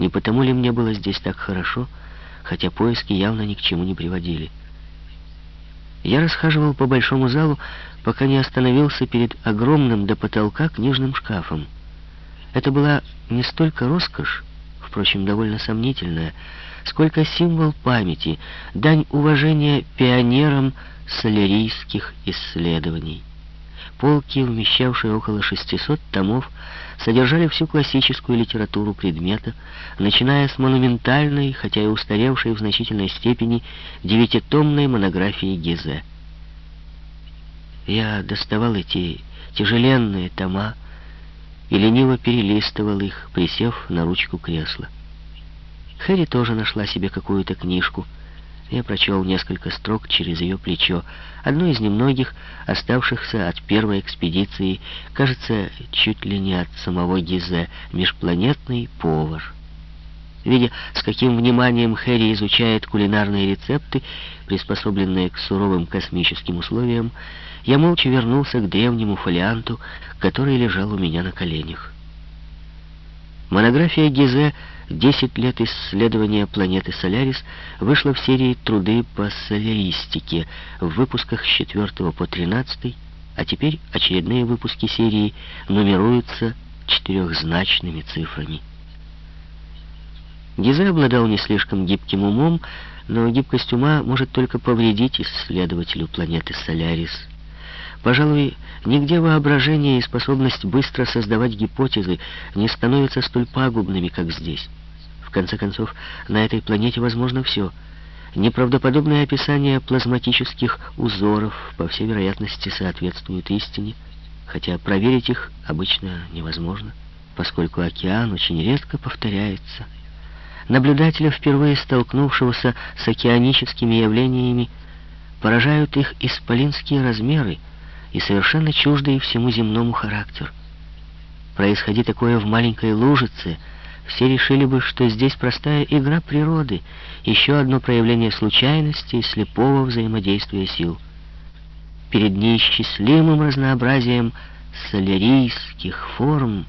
Не потому ли мне было здесь так хорошо, хотя поиски явно ни к чему не приводили. Я расхаживал по большому залу, пока не остановился перед огромным до потолка книжным шкафом. Это была не столько роскошь, впрочем, довольно сомнительная, сколько символ памяти, дань уважения пионерам солярийских исследований. Полки, вмещавшие около 600 томов, содержали всю классическую литературу предмета, начиная с монументальной, хотя и устаревшей в значительной степени, девятитомной монографии Гизе. Я доставал эти тяжеленные тома и лениво перелистывал их, присев на ручку кресла. Хэри тоже нашла себе какую-то книжку — я прочел несколько строк через ее плечо, одну из немногих, оставшихся от первой экспедиции, кажется, чуть ли не от самого Гизе, межпланетный повар. Видя, с каким вниманием Хэри изучает кулинарные рецепты, приспособленные к суровым космическим условиям, я молча вернулся к древнему фолианту, который лежал у меня на коленях. Монография Гизе «10 лет исследования планеты Солярис» вышла в серии «Труды по соляристике» в выпусках с 4 по 13, а теперь очередные выпуски серии нумеруются четырехзначными цифрами. Гизе обладал не слишком гибким умом, но гибкость ума может только повредить исследователю планеты Солярис – Пожалуй, нигде воображение и способность быстро создавать гипотезы не становятся столь пагубными, как здесь. В конце концов, на этой планете возможно все. Неправдоподобное описание плазматических узоров, по всей вероятности, соответствуют истине, хотя проверить их обычно невозможно, поскольку океан очень редко повторяется. Наблюдателя, впервые столкнувшегося с океаническими явлениями, поражают их исполинские размеры — и совершенно чуждый всему земному характер. Происходи такое в маленькой лужице, все решили бы, что здесь простая игра природы, еще одно проявление случайности и слепого взаимодействия сил. Перед неисчислимым разнообразием солярийских форм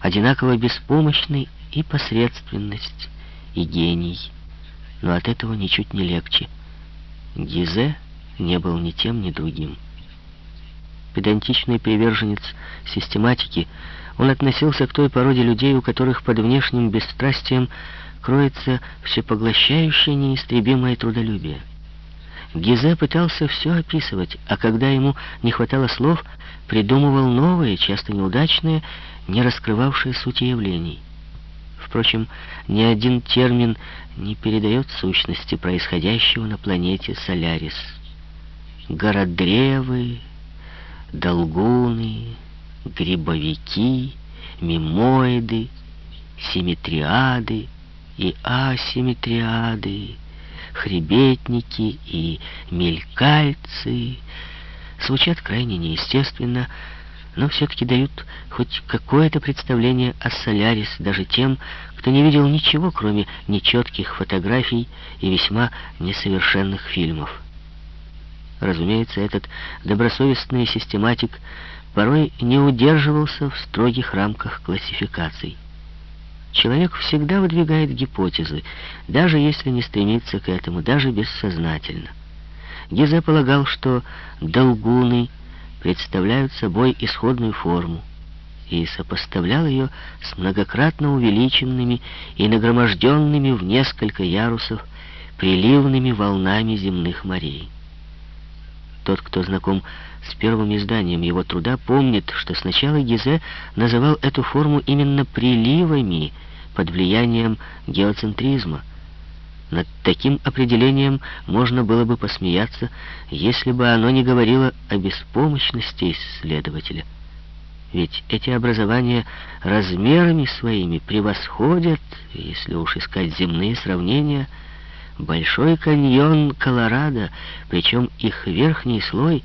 одинаково беспомощны и посредственность, и гений. Но от этого ничуть не легче. Гизе не был ни тем, ни другим педантичный приверженец систематики, он относился к той породе людей, у которых под внешним бесстрастием кроется всепоглощающее неистребимое трудолюбие. Гизе пытался все описывать, а когда ему не хватало слов, придумывал новые, часто неудачные, не раскрывавшие сути явлений. Впрочем, ни один термин не передает сущности происходящего на планете Солярис. Городревы, долгуны, грибовики, мимоиды, симметриады и асимметриады, хребетники и мелькальцы звучат крайне неестественно, но все-таки дают хоть какое-то представление о Солярис даже тем, кто не видел ничего, кроме нечетких фотографий и весьма несовершенных фильмов. Разумеется, этот добросовестный систематик порой не удерживался в строгих рамках классификаций. Человек всегда выдвигает гипотезы, даже если не стремится к этому, даже бессознательно. Гизе полагал, что долгуны представляют собой исходную форму, и сопоставлял ее с многократно увеличенными и нагроможденными в несколько ярусов приливными волнами земных морей. Тот, кто знаком с первым изданием его труда, помнит, что сначала Гизе называл эту форму именно приливами под влиянием геоцентризма. Над таким определением можно было бы посмеяться, если бы оно не говорило о беспомощности исследователя. Ведь эти образования размерами своими превосходят, если уж искать земные сравнения, Большой каньон Колорадо, причем их верхний слой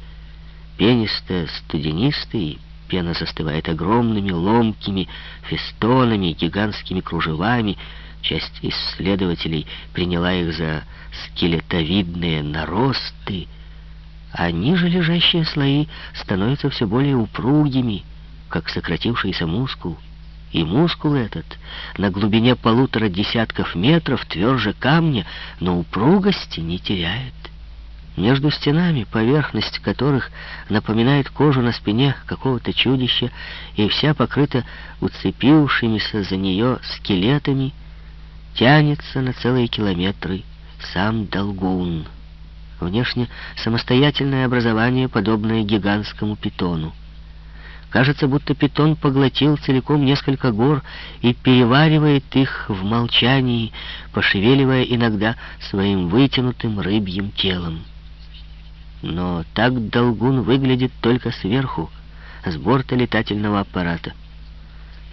пенисто-студенистый, пена застывает огромными ломкими фестонами, гигантскими кружевами. Часть исследователей приняла их за скелетовидные наросты, а ниже лежащие слои становятся все более упругими, как сократившийся мускул. И мускул этот на глубине полутора десятков метров тверже камня, но упругости не теряет. Между стенами, поверхность которых напоминает кожу на спине какого-то чудища и вся покрыта уцепившимися за нее скелетами, тянется на целые километры сам Долгун. Внешне самостоятельное образование, подобное гигантскому питону. Кажется, будто питон поглотил целиком несколько гор и переваривает их в молчании, пошевеливая иногда своим вытянутым рыбьим телом. Но так Долгун выглядит только сверху, с борта летательного аппарата.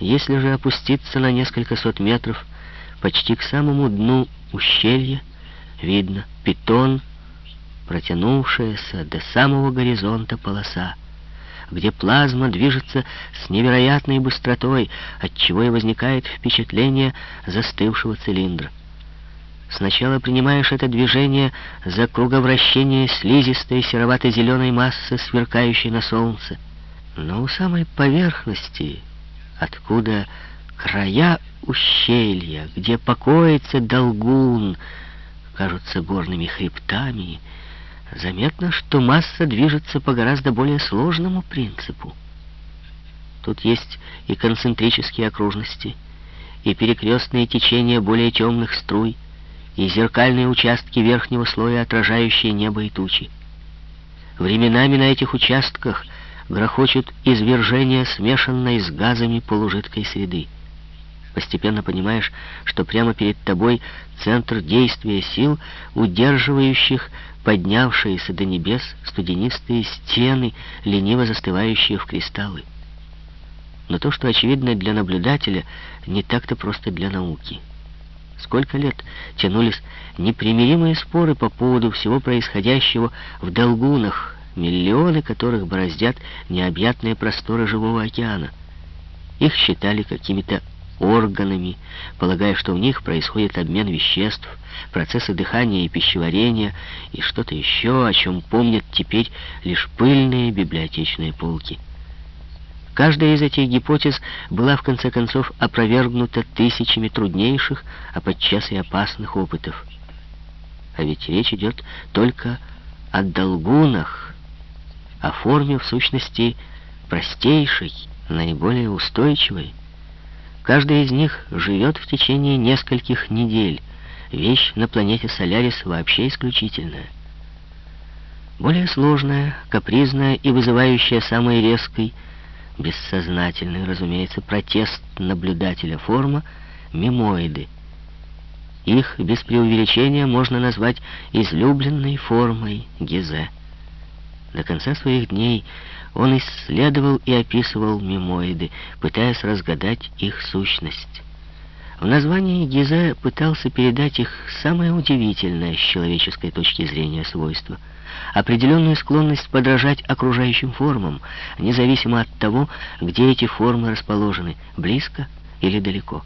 Если же опуститься на несколько сот метров, почти к самому дну ущелья, видно питон, протянувшаяся до самого горизонта полоса, где плазма движется с невероятной быстротой, отчего и возникает впечатление застывшего цилиндра. Сначала принимаешь это движение за круговращение слизистой серовато-зеленой массы, сверкающей на солнце. Но у самой поверхности, откуда края ущелья, где покоится долгун, кажутся горными хребтами, заметно, что масса движется по гораздо более сложному принципу. Тут есть и концентрические окружности, и перекрестные течения более темных струй, и зеркальные участки верхнего слоя, отражающие небо и тучи. Временами на этих участках грохочут извержения, смешанной с газами полужидкой среды. Постепенно понимаешь, что прямо перед тобой центр действия сил, удерживающих поднявшиеся до небес студенистые стены, лениво застывающие в кристаллы. Но то, что очевидно для наблюдателя, не так-то просто для науки. Сколько лет тянулись непримиримые споры по поводу всего происходящего в долгунах, миллионы которых бороздят необъятные просторы живого океана. Их считали какими-то органами, полагая, что в них происходит обмен веществ, процессы дыхания и пищеварения и что-то еще, о чем помнят теперь лишь пыльные библиотечные полки. Каждая из этих гипотез была в конце концов опровергнута тысячами труднейших, а подчас и опасных опытов. А ведь речь идет только о долгунах, о форме, в сущности, простейшей, наиболее устойчивой. Каждая из них живет в течение нескольких недель. Вещь на планете Солярис вообще исключительная. Более сложная, капризная и вызывающая самой резкой бессознательный, разумеется, протест наблюдателя форма — мимоиды. Их без преувеличения можно назвать излюбленной формой Гизе. До конца своих дней он исследовал и описывал мимоиды, пытаясь разгадать их сущность. В названии Гизе пытался передать их самое удивительное с человеческой точки зрения свойство — определенную склонность подражать окружающим формам, независимо от того, где эти формы расположены, близко или далеко.